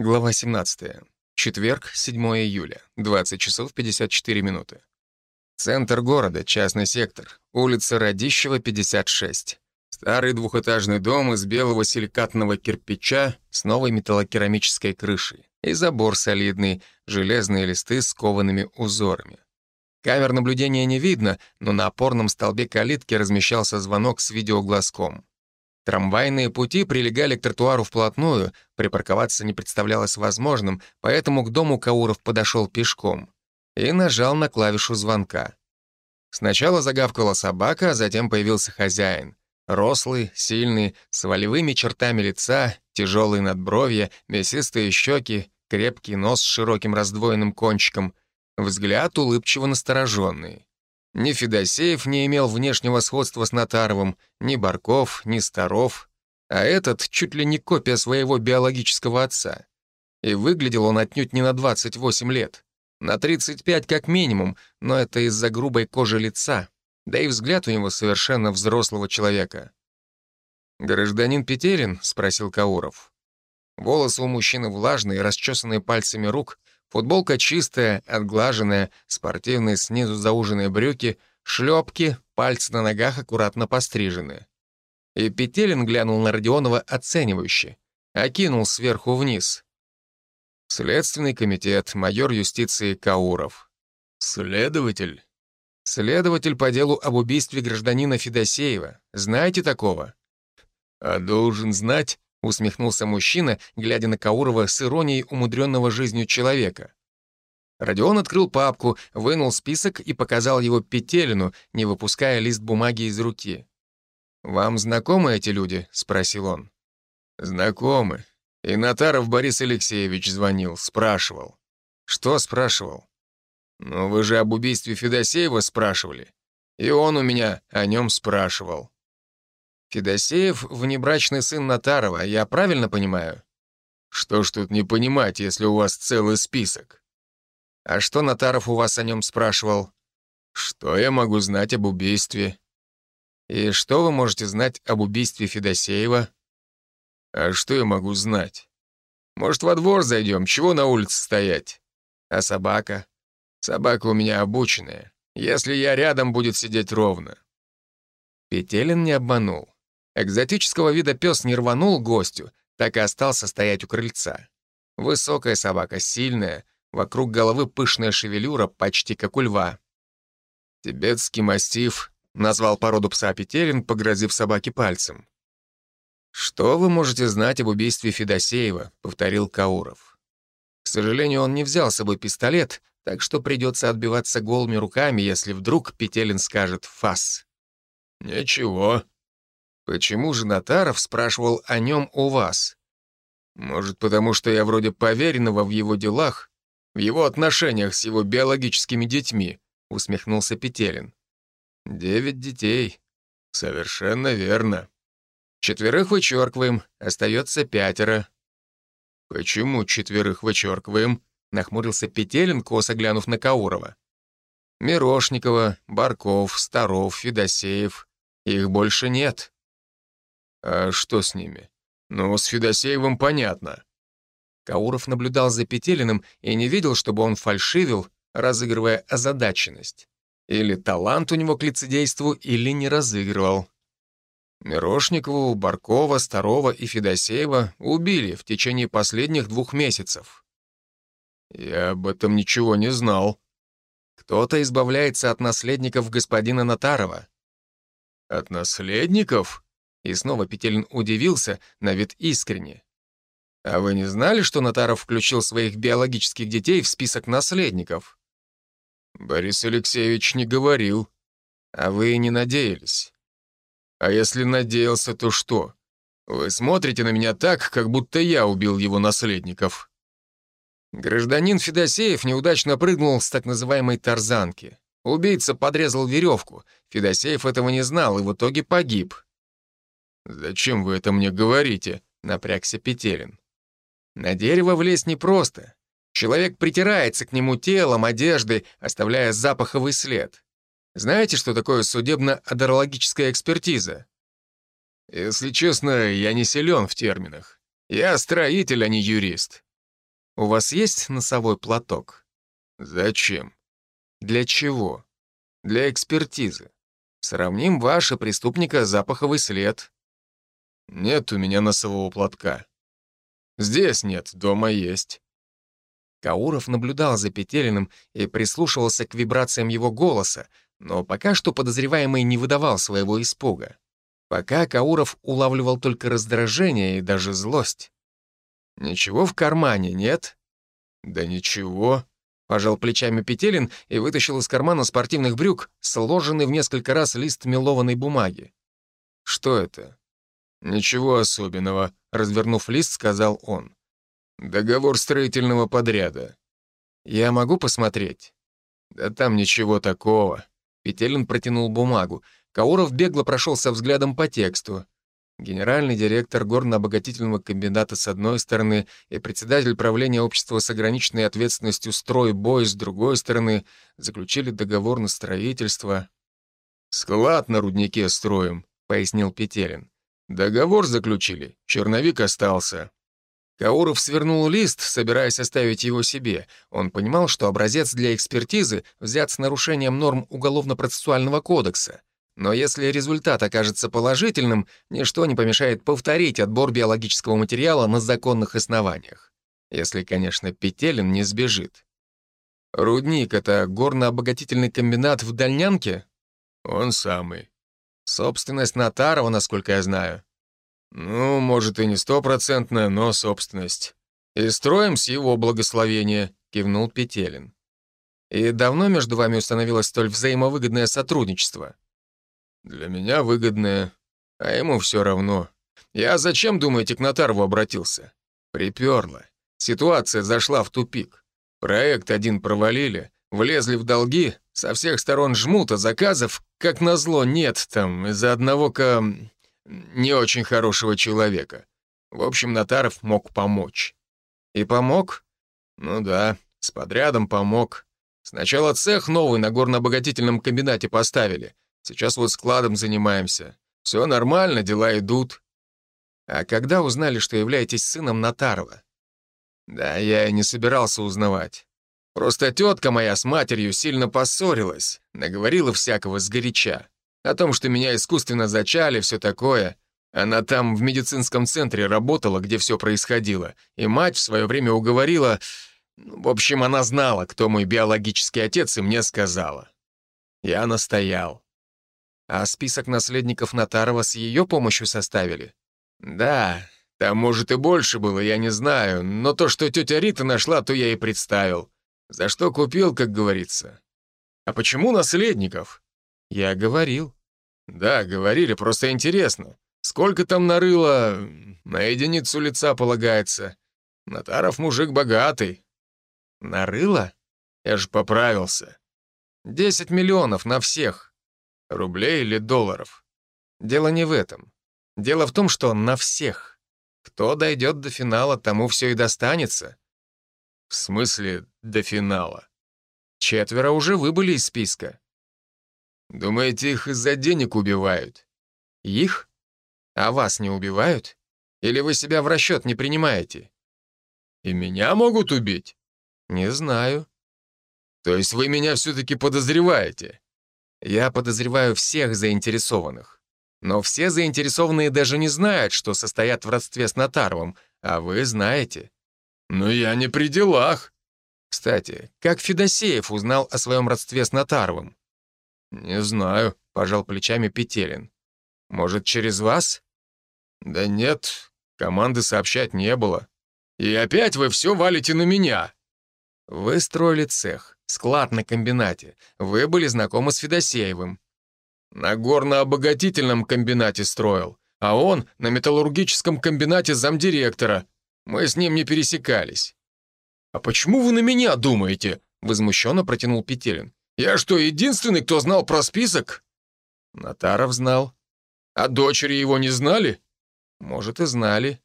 Глава 17. Четверг, 7 июля, 20 часов 54 минуты. Центр города, частный сектор, улица Радищева, 56. Старый двухэтажный дом из белого силикатного кирпича с новой металлокерамической крышей и забор солидный, железные листы с коваными узорами. Камер наблюдения не видно, но на опорном столбе калитки размещался звонок с видеоглазком. Трамвайные пути прилегали к тротуару вплотную, припарковаться не представлялось возможным, поэтому к дому Кауров подошел пешком и нажал на клавишу звонка. Сначала загавкала собака, а затем появился хозяин. Рослый, сильный, с волевыми чертами лица, тяжелые надбровья, мясистые щеки, крепкий нос с широким раздвоенным кончиком, взгляд улыбчиво настороженный. Ни Федосеев не имел внешнего сходства с Натаровым, ни Барков, ни Старов, а этот чуть ли не копия своего биологического отца. И выглядел он отнюдь не на 28 лет. На 35 как минимум, но это из-за грубой кожи лица. Да и взгляд у него совершенно взрослого человека. «Гражданин Петерин?» — спросил Кауров. Волосы у мужчины влажные, расчесанные пальцами рук, Футболка чистая, отглаженная, спортивные снизу зауженные брюки, шлепки, пальцы на ногах аккуратно пострижены. И Петелин глянул на Родионова оценивающе, окинул сверху вниз. Следственный комитет, майор юстиции Кауров. Следователь? Следователь по делу об убийстве гражданина Федосеева. Знаете такого? А должен знать, — усмехнулся мужчина, глядя на Каурова с иронией умудренного жизнью человека. Родион открыл папку, вынул список и показал его Петелину, не выпуская лист бумаги из руки. «Вам знакомы эти люди?» — спросил он. «Знакомы. И Натаров Борис Алексеевич звонил, спрашивал». «Что спрашивал?» «Ну, вы же об убийстве Федосеева спрашивали. И он у меня о нем спрашивал». Федосеев — внебрачный сын Натарова, я правильно понимаю? Что ж тут не понимать, если у вас целый список? А что Натаров у вас о нем спрашивал? Что я могу знать об убийстве? И что вы можете знать об убийстве Федосеева? А что я могу знать? Может, во двор зайдем, чего на улице стоять? А собака? Собака у меня обученная. Если я рядом, будет сидеть ровно. Петелин не обманул. Экзотического вида пес не рванул гостю, так и остался стоять у крыльца. Высокая собака, сильная, вокруг головы пышная шевелюра, почти как у льва. «Тибетский мастиф», — назвал породу пса Петерин, погрозив собаке пальцем. «Что вы можете знать об убийстве Федосеева?» — повторил Кауров. К сожалению, он не взял с собой пистолет, так что придется отбиваться голыми руками, если вдруг Петелин скажет «фас». «Ничего», Почему же Натаров спрашивал о нем у вас? Может, потому что я вроде поверенного в его делах, в его отношениях с его биологическими детьми, усмехнулся Петелин. Девять детей. Совершенно верно. Четверых вычеркиваем, остается пятеро. Почему четверых вычеркиваем? Нахмурился Петелин, косо глянув на Каурова. Мирошникова, Барков, Старов, Федосеев. Их больше нет. А что с ними? Ну, с Федосеевым понятно. Кауров наблюдал за Петелиным и не видел, чтобы он фальшивил, разыгрывая озадаченность. Или талант у него к лицедейству, или не разыгрывал. Мирошникову, Баркова, Старова и Федосеева убили в течение последних двух месяцев. Я об этом ничего не знал. Кто-то избавляется от наследников господина Натарова. От наследников? И снова Петелин удивился, на вид искренне. «А вы не знали, что Натаров включил своих биологических детей в список наследников?» «Борис Алексеевич не говорил. А вы не надеялись?» «А если надеялся, то что? Вы смотрите на меня так, как будто я убил его наследников». Гражданин Федосеев неудачно прыгнул с так называемой тарзанки. Убийца подрезал веревку. Федосеев этого не знал и в итоге погиб. «Зачем вы это мне говорите?» — напрягся Петерин. «На дерево влезть непросто. Человек притирается к нему телом, одеждой, оставляя запаховый след. Знаете, что такое судебно-адерологическая экспертиза?» «Если честно, я не силен в терминах. Я строитель, а не юрист. у вас есть носовой платок?» «Зачем?» «Для чего?» «Для экспертизы. Сравним ваше преступника запаховый след». «Нет у меня носового платка». «Здесь нет, дома есть». Кауров наблюдал за Петелиным и прислушивался к вибрациям его голоса, но пока что подозреваемый не выдавал своего испуга. Пока Кауров улавливал только раздражение и даже злость. «Ничего в кармане нет?» «Да ничего», — пожал плечами Петелин и вытащил из кармана спортивных брюк сложенный в несколько раз лист мелованной бумаги. «Что это?» «Ничего особенного», — развернув лист, сказал он. «Договор строительного подряда». «Я могу посмотреть?» «Да там ничего такого». Петелин протянул бумагу. Кауров бегло прошелся взглядом по тексту. Генеральный директор горно-обогатительного комбината с одной стороны и председатель правления общества с ограниченной ответственностью «Стройбой» с другой стороны заключили договор на строительство. «Склад на руднике строим», — пояснил Петелин. «Договор заключили, черновик остался». Кауров свернул лист, собираясь оставить его себе. Он понимал, что образец для экспертизы взят с нарушением норм Уголовно-процессуального кодекса. Но если результат окажется положительным, ничто не помешает повторить отбор биологического материала на законных основаниях. Если, конечно, Петелин не сбежит. Рудник — это горно-обогатительный комбинат в Дальнянке? Он самый. Собственность Натарова, насколько я знаю. Ну, может, и не стопроцентная, но собственность. И строим с его благословения, кивнул Петелин. И давно между вами установилось столь взаимовыгодное сотрудничество? Для меня выгодное, а ему все равно. Я зачем, думаете, к Нотарову обратился? Приперло. Ситуация зашла в тупик. Проект один провалили, влезли в долги, со всех сторон жмут, а заказов, как назло, нет там, из-за одного-ка не очень хорошего человека. В общем, Нотаров мог помочь. И помог? Ну да, с подрядом помог. Сначала цех новый на горно-обогатительном комбинате поставили — Сейчас вот складом занимаемся. Все нормально, дела идут. А когда узнали, что являетесь сыном Натарова? Да я и не собирался узнавать. Просто тетка моя с матерью сильно поссорилась, наговорила всякого сгоряча. О том, что меня искусственно зачали, все такое. Она там в медицинском центре работала, где все происходило, и мать в свое время уговорила... Ну, в общем, она знала, кто мой биологический отец, и мне сказала. Я настоял. А список наследников Натарова с ее помощью составили? Да, там, может, и больше было, я не знаю, но то, что тетя Рита нашла, то я и представил. За что купил, как говорится. А почему наследников? Я говорил. Да, говорили, просто интересно. Сколько там нарыло, на единицу лица полагается. Натаров мужик богатый. Нарыло? Я же поправился. Десять миллионов на всех. Рублей или долларов? Дело не в этом. Дело в том, что на всех. Кто дойдет до финала, тому все и достанется. В смысле до финала? Четверо уже выбыли из списка. Думаете, их из-за денег убивают? Их? А вас не убивают? Или вы себя в расчет не принимаете? И меня могут убить? Не знаю. То есть вы меня все-таки подозреваете? Я подозреваю всех заинтересованных. Но все заинтересованные даже не знают, что состоят в родстве с Нотаровым, а вы знаете. Но я не при делах. Кстати, как Федосеев узнал о своем родстве с Нотаровым? Не знаю, пожал плечами Петелин. Может, через вас? Да нет, команды сообщать не было. И опять вы все валите на меня. Вы строили цех. Склад на комбинате. Вы были знакомы с Федосеевым. На горно-обогатительном комбинате строил, а он на металлургическом комбинате замдиректора. Мы с ним не пересекались. «А почему вы на меня думаете?» — возмущенно протянул Петелин. «Я что, единственный, кто знал про список?» Натаров знал. «А дочери его не знали?» «Может, и знали».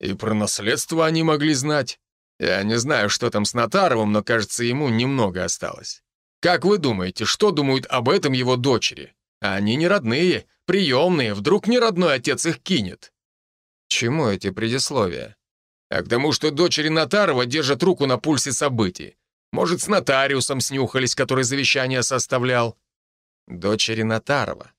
«И про наследство они могли знать?» Я не знаю, что там с Нотаровым, но, кажется, ему немного осталось. Как вы думаете, что думают об этом его дочери? Они не родные, приемные, вдруг не родной отец их кинет. Чему эти предисловия? А к тому, что дочери Нотарова держат руку на пульсе событий. Может, с нотариусом снюхались, который завещание составлял. Дочери Нотарова.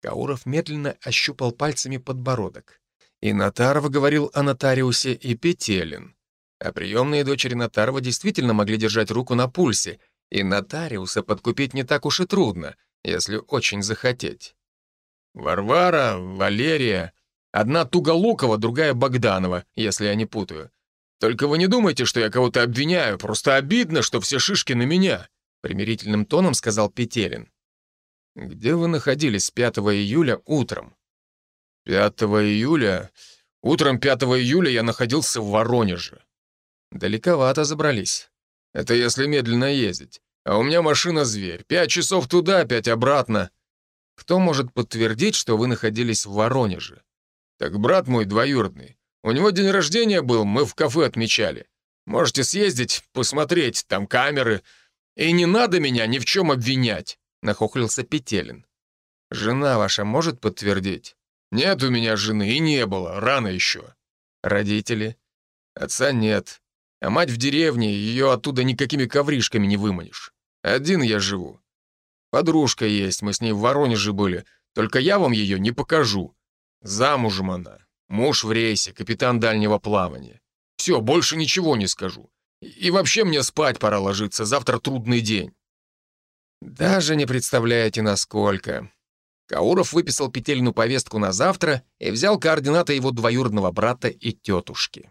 Кауров медленно ощупал пальцами подбородок. И Нотаров говорил о нотариусе, и Петелин. А приемные дочери Нотарова действительно могли держать руку на пульсе, и нотариуса подкупить не так уж и трудно, если очень захотеть. Варвара, Валерия, одна Туголукова, другая Богданова, если я не путаю. Только вы не думайте, что я кого-то обвиняю, просто обидно, что все шишки на меня», примирительным тоном сказал Петелин. «Где вы находились 5 июля утром?» 5 июля? Утром 5 июля я находился в Воронеже. Далековато забрались. Это если медленно ездить. А у меня машина «Зверь». Пять часов туда, пять обратно. Кто может подтвердить, что вы находились в Воронеже? Так брат мой двоюродный. У него день рождения был, мы в кафе отмечали. Можете съездить, посмотреть, там камеры. И не надо меня ни в чем обвинять», — нахохлился Петелин. «Жена ваша может подтвердить?» «Нет у меня жены и не было, рано еще». «Родители?» «Отца нет. А мать в деревне, ее оттуда никакими ковришками не выманишь. Один я живу. Подружка есть, мы с ней в Воронеже были, только я вам ее не покажу. Замужем она, муж в рейсе, капитан дальнего плавания. Все, больше ничего не скажу. И вообще мне спать пора ложиться, завтра трудный день». «Даже не представляете, насколько». Кауров выписал Петельну повестку на завтра и взял координаты его двоюродного брата и тетушки.